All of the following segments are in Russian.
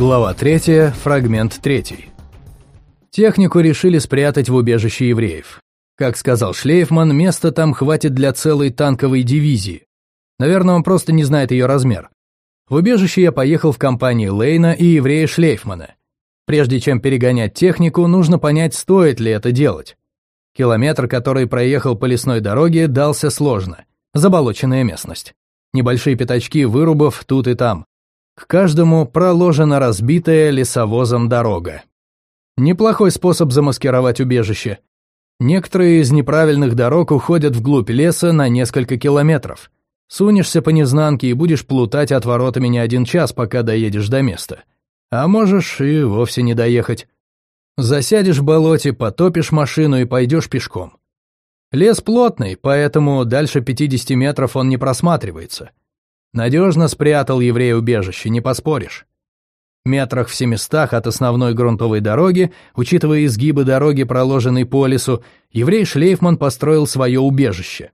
Глава 3, фрагмент 3. Технику решили спрятать в убежище евреев. Как сказал Шлейфман, места там хватит для целой танковой дивизии. Наверное, он просто не знает ее размер. В убежище я поехал в компании Лейна и еврея Шлейфмана. Прежде чем перегонять технику, нужно понять, стоит ли это делать. Километр, который проехал по лесной дороге, дался сложно. Заболоченная местность. Небольшие пятачки вырубов тут и там. К каждому проложена разбитая лесовозом дорога. Неплохой способ замаскировать убежище. Некоторые из неправильных дорог уходят вглубь леса на несколько километров. Сунешься по незнанке и будешь плутать отворотами не один час, пока доедешь до места. А можешь и вовсе не доехать. Засядешь в болоте, потопишь машину и пойдешь пешком. Лес плотный, поэтому дальше 50 метров он не просматривается. Надежно спрятал еврей убежище, не поспоришь. Метрах в семистах от основной грунтовой дороги, учитывая изгибы дороги, проложенной по лесу, еврей Шлейфман построил свое убежище.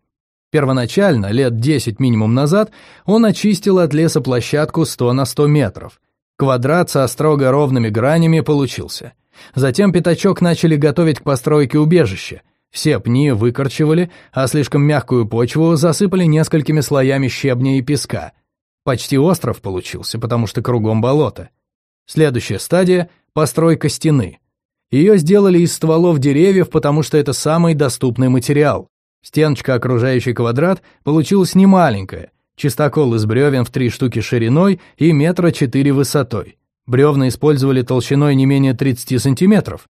Первоначально, лет 10 минимум назад, он очистил от леса площадку 100 на 100 метров. Квадрат со строго ровными гранями получился. Затем пятачок начали готовить к постройке убежища. Все пни выкорчевали, а слишком мягкую почву засыпали несколькими слоями щебня и песка. Почти остров получился, потому что кругом болото. Следующая стадия – постройка стены. Ее сделали из стволов деревьев, потому что это самый доступный материал. Стеночка, окружающий квадрат, получилась немаленькая, чистокол из бревен в три штуки шириной и метра четыре высотой. Бревна использовали толщиной не менее 30 сантиметров,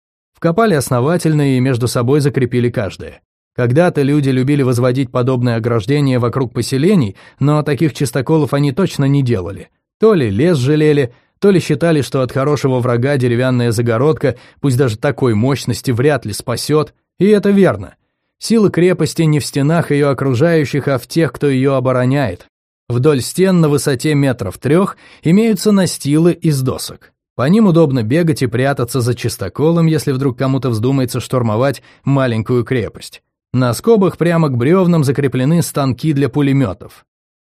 Вкопали основательно и между собой закрепили каждое. Когда-то люди любили возводить подобное ограждение вокруг поселений, но таких чистоколов они точно не делали. То ли лес жалели, то ли считали, что от хорошего врага деревянная загородка, пусть даже такой мощности, вряд ли спасет, и это верно. Сила крепости не в стенах ее окружающих, а в тех, кто ее обороняет. Вдоль стен на высоте метров трех имеются настилы из досок. По ним удобно бегать и прятаться за чистоколом, если вдруг кому-то вздумается штурмовать маленькую крепость. На скобах прямо к бревнам закреплены станки для пулеметов.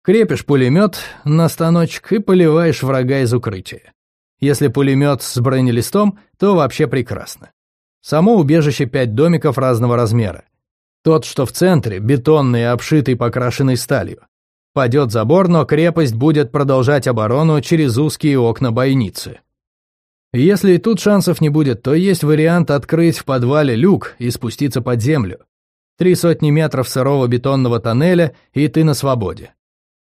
Крепишь пулемет на станочек и поливаешь врага из укрытия. Если пулемет с бронелистом, то вообще прекрасно. Само убежище пять домиков разного размера. Тот, что в центре, бетонный и обшитый покрашенной сталью. Падет забор, но крепость будет продолжать оборону через узкие окна бойницы. Если и тут шансов не будет, то есть вариант открыть в подвале люк и спуститься под землю. Три сотни метров сырого бетонного тоннеля, и ты на свободе.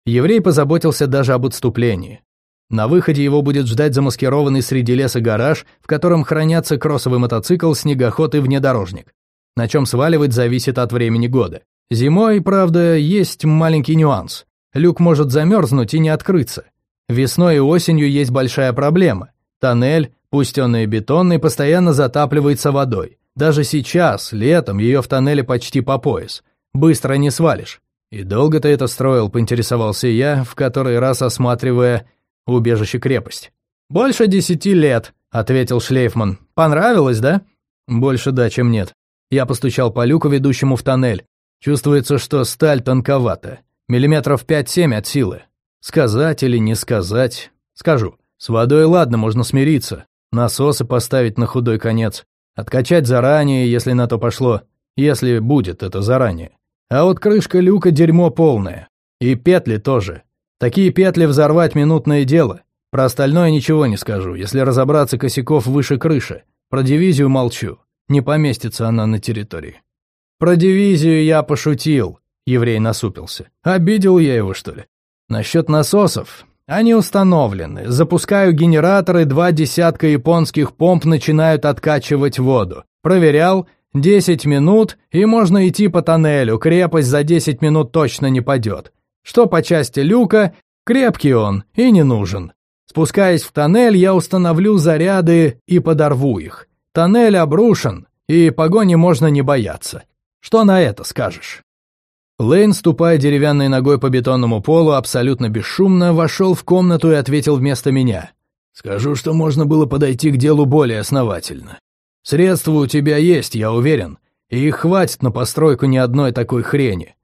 Еврей позаботился даже об отступлении. На выходе его будет ждать замаскированный среди леса гараж, в котором хранятся кроссовый мотоцикл, снегоход и внедорожник. На чем сваливать зависит от времени года. Зимой, правда, есть маленький нюанс. Люк может замерзнуть и не открыться. Весной и осенью есть большая проблема. Тоннель, Пусть он и бетонный, постоянно затапливается водой. Даже сейчас, летом, ее в тоннеле почти по пояс. Быстро не свалишь. И долго ты это строил, поинтересовался я, в который раз осматривая убежище крепость. «Больше десяти лет», — ответил Шлейфман. «Понравилось, да?» «Больше да, чем нет». Я постучал по люку, ведущему в тоннель. Чувствуется, что сталь тонковата. Миллиметров пять-семь от силы. Сказать или не сказать? Скажу. С водой ладно, можно смириться насосы поставить на худой конец, откачать заранее, если на то пошло, если будет это заранее. А вот крышка люка дерьмо полное. И петли тоже. Такие петли взорвать минутное дело. Про остальное ничего не скажу, если разобраться косяков выше крыши. Про дивизию молчу. Не поместится она на территории. Про дивизию я пошутил, еврей насупился. Обидел я его, что ли? Насчет насосов, они установлены. Запускаю генераторы, два десятка японских помп начинают откачивать воду. Проверял, 10 минут, и можно идти по тоннелю, крепость за 10 минут точно не падет. Что по части люка, крепкий он и не нужен. Спускаясь в тоннель, я установлю заряды и подорву их. Тоннель обрушен, и погони можно не бояться. Что на это скажешь? Лейн, ступая деревянной ногой по бетонному полу, абсолютно бесшумно вошел в комнату и ответил вместо меня. «Скажу, что можно было подойти к делу более основательно. Средства у тебя есть, я уверен, и их хватит на постройку ни одной такой хрени.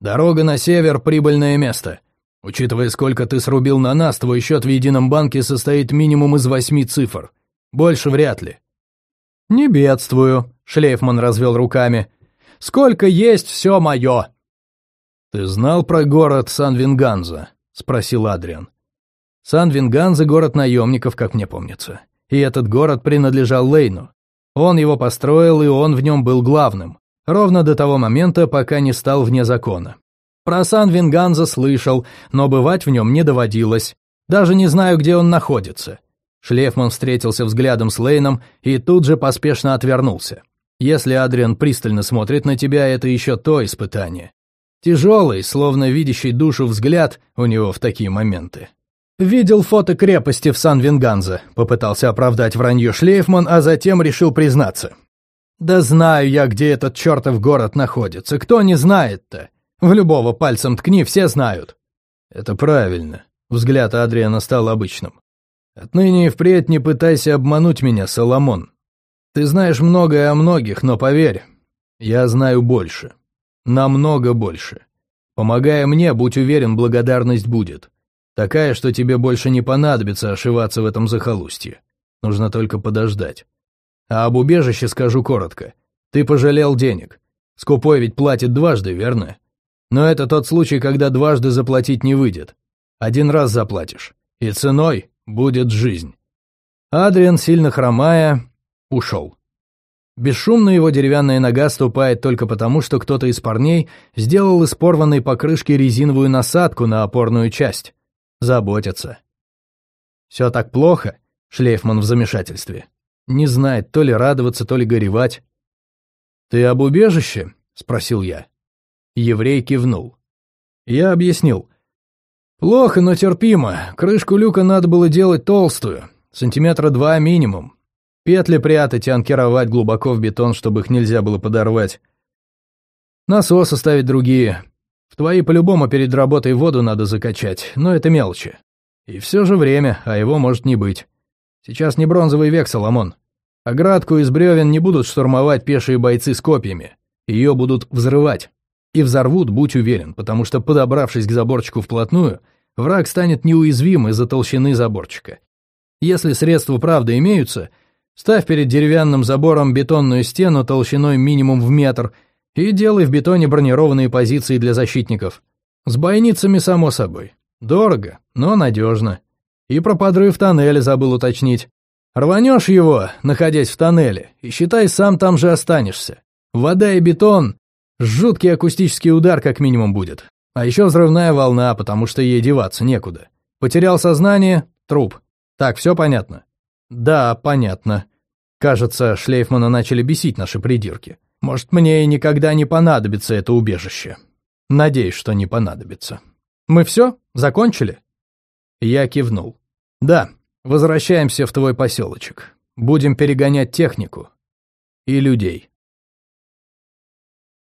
Дорога на север — прибыльное место. Учитывая, сколько ты срубил на нас, твой счет в едином банке состоит минимум из восьми цифр. Больше вряд ли». «Не бедствую», — Шлейфман развел руками. «Сколько есть, все мое». «Ты знал про город Сан-Винганза?» — спросил Адриан. Сан-Винганза — город наемников, как мне помнится. И этот город принадлежал Лейну. Он его построил, и он в нем был главным. Ровно до того момента, пока не стал вне закона. Про Сан-Винганза слышал, но бывать в нем не доводилось. Даже не знаю, где он находится. Шлефман встретился взглядом с Лейном и тут же поспешно отвернулся. Если Адриан пристально смотрит на тебя, это еще то испытание. Тяжелый, словно видящий душу взгляд у него в такие моменты. «Видел фото крепости в Сан-Винганзе», — попытался оправдать вранье Шлейфман, а затем решил признаться. «Да знаю я, где этот чертов город находится. Кто не знает-то? В любого пальцем ткни, все знают». «Это правильно». Взгляд Адриана стал обычным. «Отныне и впредь не пытайся обмануть меня, Соломон. Ты знаешь многое о многих, но поверь, я знаю больше. Намного больше. Помогая мне, будь уверен, благодарность будет. Такая, что тебе больше не понадобится ошиваться в этом захолустье. Нужно только подождать. А об убежище скажу коротко. Ты пожалел денег. Скупой ведь платит дважды, верно? Но это тот случай, когда дважды заплатить не выйдет. Один раз заплатишь. И ценой будет жизнь. Адриан, сильно хромая, ушел. Бесшумно его деревянная нога ступает только потому, что кто-то из парней сделал из порванной покрышки резиновую насадку на опорную часть. Заботятся. «Все так плохо?» — Шлейфман в замешательстве. Не знает, то ли радоваться, то ли горевать. «Ты об убежище?» — спросил я. Еврей кивнул. Я объяснил. «Плохо, но терпимо. Крышку люка надо было делать толстую, сантиметра два минимум. Петли прятать и анкеровать глубоко в бетон, чтобы их нельзя было подорвать. Насос оставить другие. В твои по-любому перед работой воду надо закачать, но это мелочи. И все же время, а его может не быть. Сейчас не бронзовый век, Соломон. Оградку из бревен не будут штурмовать пешие бойцы с копьями. Ее будут взрывать. И взорвут, будь уверен, потому что, подобравшись к заборчику вплотную, враг станет неуязвим из-за толщины заборчика. Если средства правда имеются, ставь перед деревянным забором бетонную стену толщиной минимум в метр и делай в бетоне бронированные позиции для защитников. С бойницами, само собой. Дорого, но надежно. И про подрыв тоннеля забыл уточнить. Рванешь его, находясь в тоннеле, и считай, сам там же останешься. Вода и бетон Жуткий акустический удар как минимум будет. А еще взрывная волна, потому что ей деваться некуда. Потерял сознание — труп. Так, все понятно? Да, понятно. Кажется, Шлейфмана начали бесить наши придирки. Может, мне и никогда не понадобится это убежище. Надеюсь, что не понадобится. Мы все? Закончили? Я кивнул. Да, возвращаемся в твой поселочек. Будем перегонять технику. И людей.